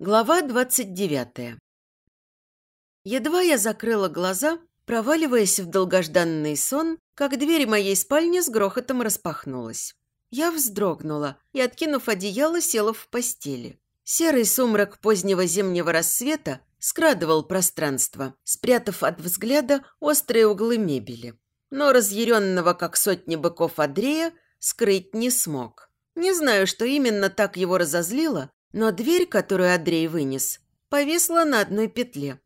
Глава двадцать девятая. Едва я закрыла глаза, проваливаясь в долгожданный сон, как дверь моей спальни с грохотом распахнулась. Я вздрогнула и, откинув одеяло, села в постели. Серый сумрак позднего зимнего рассвета скрадывал пространство, спрятав от взгляда острые углы мебели. Но разъяренного, как сотни быков Андрея, скрыть не смог. Не знаю, что именно так его разозлило, но дверь, которую Андрей вынес, повисла на одной петле.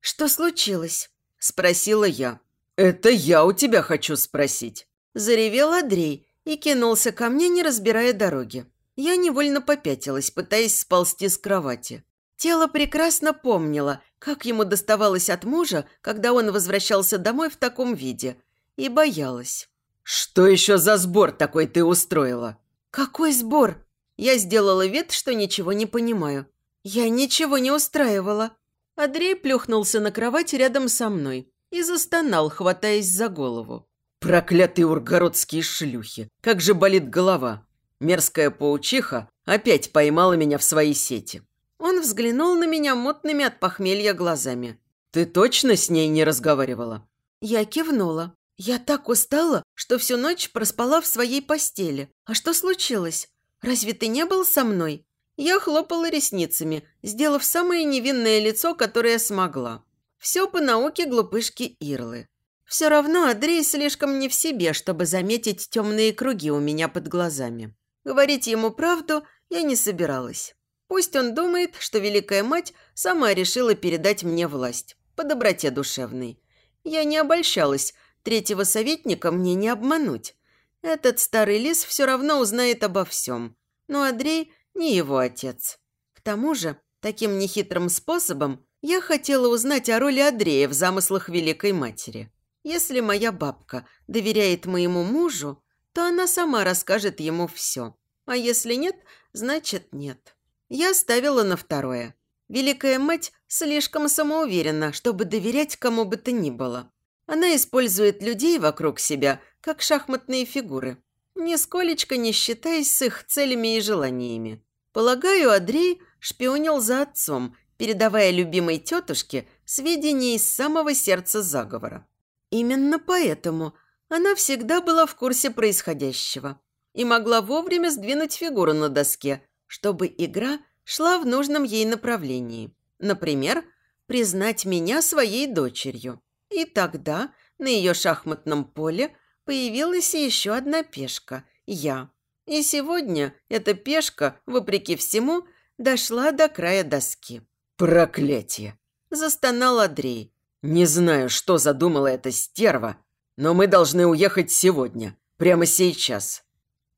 «Что случилось?» – спросила я. «Это я у тебя хочу спросить». Заревел Андрей и кинулся ко мне, не разбирая дороги. Я невольно попятилась, пытаясь сползти с кровати. Тело прекрасно помнило, как ему доставалось от мужа, когда он возвращался домой в таком виде, и боялась. «Что еще за сбор такой ты устроила?» «Какой сбор?» Я сделала вид, что ничего не понимаю. Я ничего не устраивала. Андрей плюхнулся на кровать рядом со мной и застонал, хватаясь за голову. «Проклятые ургородские шлюхи! Как же болит голова! Мерзкая паучиха опять поймала меня в свои сети!» Он взглянул на меня мутными от похмелья глазами. «Ты точно с ней не разговаривала?» Я кивнула. Я так устала, что всю ночь проспала в своей постели. А что случилось? «Разве ты не был со мной?» Я хлопала ресницами, сделав самое невинное лицо, которое смогла. Все по науке глупышки Ирлы. Все равно Андрей слишком не в себе, чтобы заметить темные круги у меня под глазами. Говорить ему правду я не собиралась. Пусть он думает, что Великая Мать сама решила передать мне власть, по доброте душевной. Я не обольщалась, третьего советника мне не обмануть. Этот старый лис все равно узнает обо всем. Но Андрей не его отец. К тому же, таким нехитрым способом я хотела узнать о роли Андрея в замыслах Великой Матери. Если моя бабка доверяет моему мужу, то она сама расскажет ему все. А если нет, значит нет. Я ставила на второе. Великая мать слишком самоуверена, чтобы доверять кому бы то ни было. Она использует людей вокруг себя, как шахматные фигуры, нисколечко не считаясь с их целями и желаниями. Полагаю, Андрей шпионил за отцом, передавая любимой тетушке сведения из самого сердца заговора. Именно поэтому она всегда была в курсе происходящего и могла вовремя сдвинуть фигуру на доске, чтобы игра шла в нужном ей направлении. Например, признать меня своей дочерью. И тогда на ее шахматном поле появилась еще одна пешка – я. И сегодня эта пешка, вопреки всему, дошла до края доски. «Проклятие!» – застонал Андрей. «Не знаю, что задумала эта стерва, но мы должны уехать сегодня, прямо сейчас».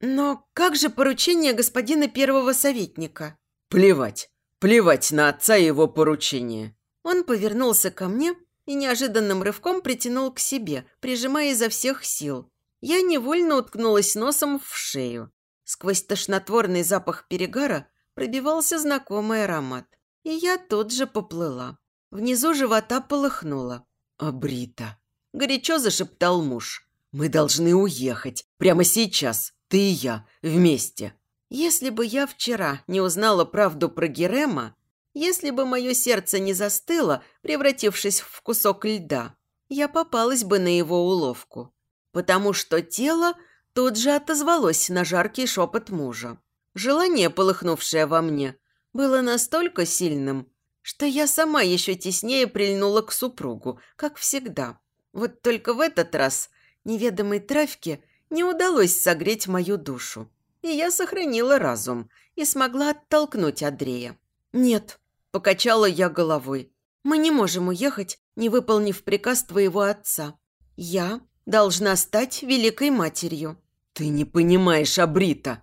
«Но как же поручение господина первого советника?» «Плевать, плевать на отца и его поручение». Он повернулся ко мне и неожиданным рывком притянул к себе, прижимая изо всех сил. Я невольно уткнулась носом в шею. Сквозь тошнотворный запах перегара пробивался знакомый аромат. И я тут же поплыла. Внизу живота полыхнуло. «Абрита!» – горячо зашептал муж. «Мы должны уехать. Прямо сейчас. Ты и я. Вместе». Если бы я вчера не узнала правду про Герема, если бы мое сердце не застыло, превратившись в кусок льда, я попалась бы на его уловку. Потому что тело тут же отозвалось на жаркий шепот мужа. Желание, полыхнувшее во мне, было настолько сильным, что я сама еще теснее прильнула к супругу, как всегда. Вот только в этот раз неведомой травке не удалось согреть мою душу. И я сохранила разум и смогла оттолкнуть Андрея. «Нет, Покачала я головой. «Мы не можем уехать, не выполнив приказ твоего отца. Я должна стать великой матерью». «Ты не понимаешь, Абрита!»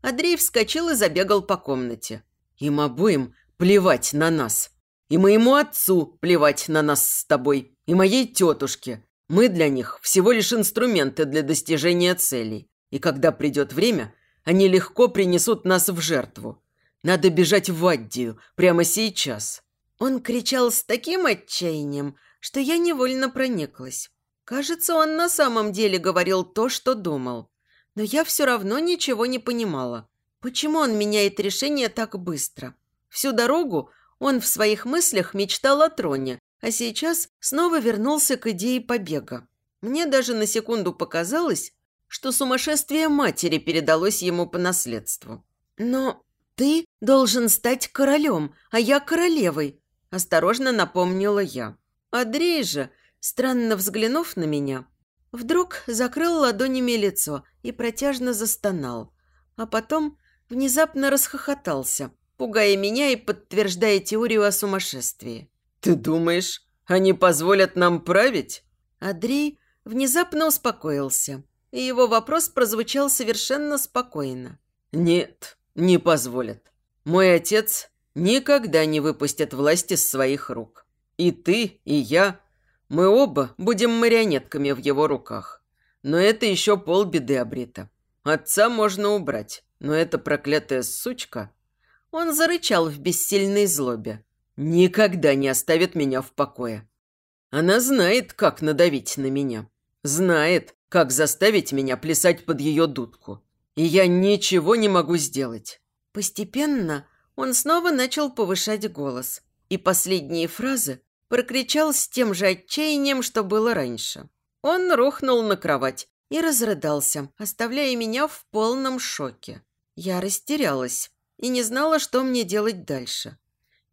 Андрей вскочил и забегал по комнате. «Им обоим плевать на нас. И моему отцу плевать на нас с тобой. И моей тетушке. Мы для них всего лишь инструменты для достижения целей. И когда придет время, они легко принесут нас в жертву. Надо бежать в Аддию прямо сейчас». Он кричал с таким отчаянием, что я невольно прониклась. Кажется, он на самом деле говорил то, что думал. Но я все равно ничего не понимала. Почему он меняет решение так быстро? Всю дорогу он в своих мыслях мечтал о троне, а сейчас снова вернулся к идее побега. Мне даже на секунду показалось, что сумасшествие матери передалось ему по наследству. «Но ты должен стать королем, а я королевой», – осторожно напомнила я. Андрей же, странно взглянув на меня, вдруг закрыл ладонями лицо и протяжно застонал, а потом внезапно расхохотался, пугая меня и подтверждая теорию о сумасшествии. «Ты думаешь, они позволят нам править?» Андрей внезапно успокоился, и его вопрос прозвучал совершенно спокойно. «Нет, не позволят. Мой отец никогда не выпустит власть из своих рук. И ты, и я, мы оба будем марионетками в его руках. Но это еще полбеды, Абрита. Отца можно убрать, но эта проклятая сучка...» Он зарычал в бессильной злобе. «Никогда не оставит меня в покое. Она знает, как надавить на меня. Знает, как заставить меня плясать под ее дудку и я ничего не могу сделать». Постепенно он снова начал повышать голос, и последние фразы прокричал с тем же отчаянием, что было раньше. Он рухнул на кровать и разрыдался, оставляя меня в полном шоке. Я растерялась и не знала, что мне делать дальше.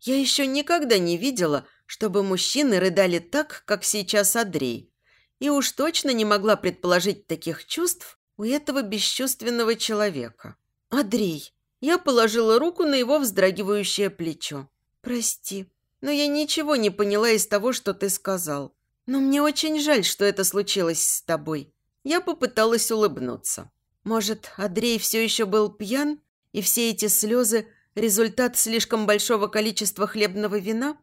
Я еще никогда не видела, чтобы мужчины рыдали так, как сейчас Андрей, и уж точно не могла предположить таких чувств, у этого бесчувственного человека. «Андрей!» Я положила руку на его вздрагивающее плечо. «Прости, но я ничего не поняла из того, что ты сказал. Но мне очень жаль, что это случилось с тобой». Я попыталась улыбнуться. Может, Андрей все еще был пьян, и все эти слезы – результат слишком большого количества хлебного вина?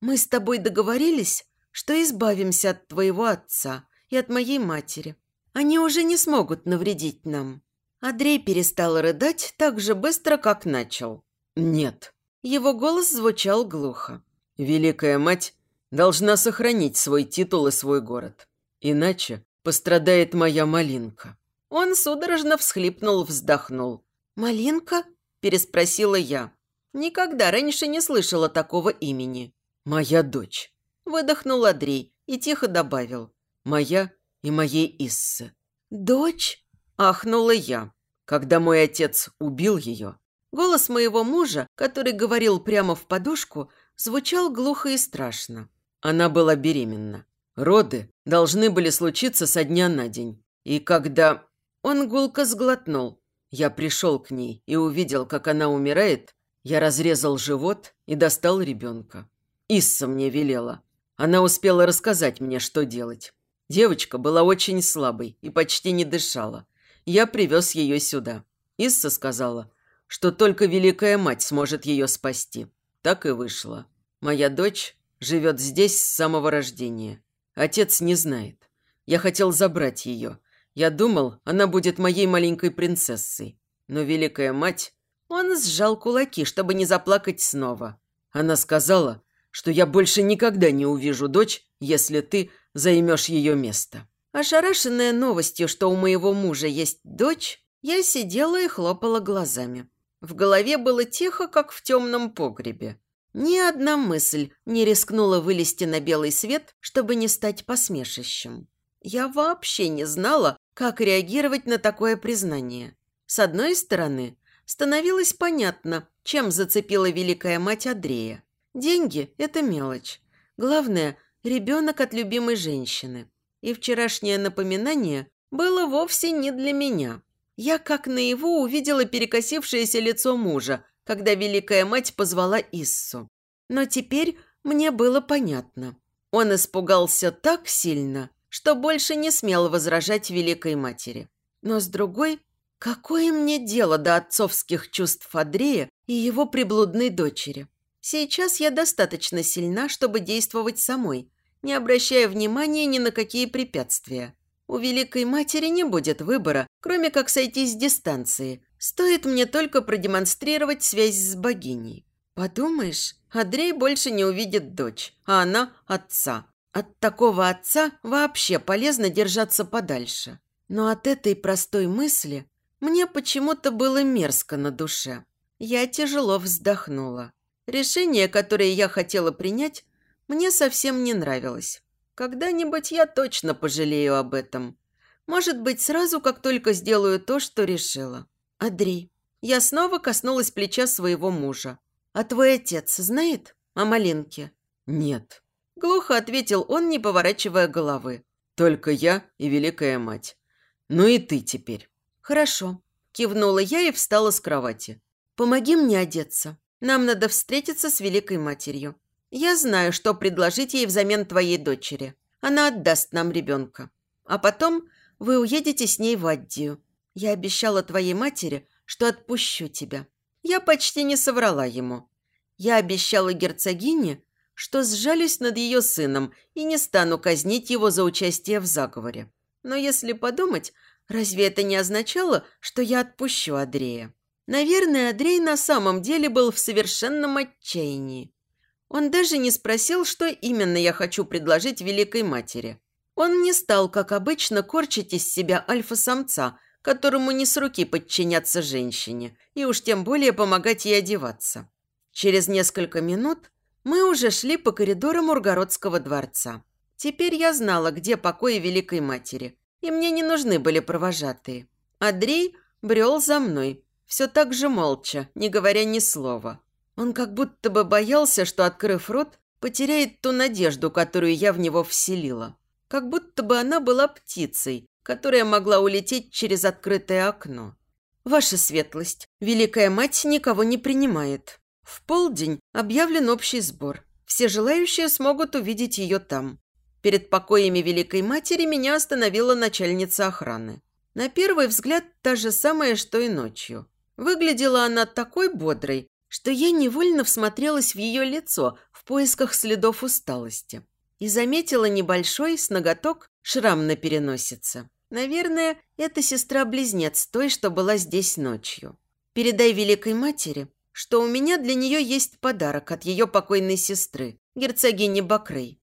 Мы с тобой договорились, что избавимся от твоего отца и от моей матери. Они уже не смогут навредить нам». Андрей перестал рыдать так же быстро, как начал. «Нет». Его голос звучал глухо. «Великая мать должна сохранить свой титул и свой город. Иначе пострадает моя малинка». Он судорожно всхлипнул, вздохнул. «Малинка?» – переспросила я. Никогда раньше не слышала такого имени. «Моя дочь», – выдохнул Андрей и тихо добавил. «Моя и моей Иссы. «Дочь?» – ахнула я. Когда мой отец убил ее, голос моего мужа, который говорил прямо в подушку, звучал глухо и страшно. Она была беременна. Роды должны были случиться со дня на день. И когда... Он гулко сглотнул. Я пришел к ней и увидел, как она умирает. Я разрезал живот и достал ребенка. Исса мне велела. Она успела рассказать мне, что делать. Девочка была очень слабой и почти не дышала. Я привез ее сюда. Исса сказала, что только Великая Мать сможет ее спасти. Так и вышло. Моя дочь живет здесь с самого рождения. Отец не знает. Я хотел забрать ее. Я думал, она будет моей маленькой принцессой. Но Великая Мать... Он сжал кулаки, чтобы не заплакать снова. Она сказала, что я больше никогда не увижу дочь, если ты займешь ее место». Ошарашенная новостью, что у моего мужа есть дочь, я сидела и хлопала глазами. В голове было тихо, как в темном погребе. Ни одна мысль не рискнула вылезти на белый свет, чтобы не стать посмешищем. Я вообще не знала, как реагировать на такое признание. С одной стороны, становилось понятно, чем зацепила великая мать Андрея. Деньги – это мелочь. Главное Ребенок от любимой женщины. И вчерашнее напоминание было вовсе не для меня. Я как наяву увидела перекосившееся лицо мужа, когда Великая Мать позвала Иссу. Но теперь мне было понятно. Он испугался так сильно, что больше не смел возражать Великой Матери. Но с другой, какое мне дело до отцовских чувств Андрея и его приблудной дочери? Сейчас я достаточно сильна, чтобы действовать самой, не обращая внимания ни на какие препятствия. У Великой Матери не будет выбора, кроме как сойти с дистанции. Стоит мне только продемонстрировать связь с богиней. Подумаешь, Андрей больше не увидит дочь, а она – отца. От такого отца вообще полезно держаться подальше. Но от этой простой мысли мне почему-то было мерзко на душе. Я тяжело вздохнула. Решение, которое я хотела принять, мне совсем не нравилось. Когда-нибудь я точно пожалею об этом. Может быть, сразу, как только сделаю то, что решила. Андрей, я снова коснулась плеча своего мужа. А твой отец знает о Малинке? Нет. Глухо ответил он, не поворачивая головы. Только я и Великая Мать. Ну и ты теперь. Хорошо. Кивнула я и встала с кровати. Помоги мне одеться. Нам надо встретиться с Великой Матерью. Я знаю, что предложить ей взамен твоей дочери. Она отдаст нам ребенка. А потом вы уедете с ней в Аддию. Я обещала твоей матери, что отпущу тебя. Я почти не соврала ему. Я обещала герцогине, что сжалюсь над ее сыном и не стану казнить его за участие в заговоре. Но если подумать, разве это не означало, что я отпущу Андрея? Наверное, Андрей на самом деле был в совершенном отчаянии. Он даже не спросил, что именно я хочу предложить Великой Матери. Он не стал, как обычно, корчить из себя альфа-самца, которому не с руки подчиняться женщине, и уж тем более помогать ей одеваться. Через несколько минут мы уже шли по коридорам Ургородского дворца. Теперь я знала, где покои Великой Матери, и мне не нужны были провожатые. Андрей брел за мной, все так же молча, не говоря ни слова. Он как будто бы боялся, что, открыв рот, потеряет ту надежду, которую я в него вселила. Как будто бы она была птицей, которая могла улететь через открытое окно. «Ваша светлость, Великая Мать никого не принимает. В полдень объявлен общий сбор. Все желающие смогут увидеть ее там. Перед покоями Великой Матери меня остановила начальница охраны. На первый взгляд та же самая, что и ночью. Выглядела она такой бодрой, что я невольно всмотрелась в ее лицо в поисках следов усталости и заметила небольшой с ноготок шрам на переносице. Наверное, это сестра-близнец той, что была здесь ночью. Передай Великой Матери, что у меня для нее есть подарок от ее покойной сестры, герцогини Бакрей.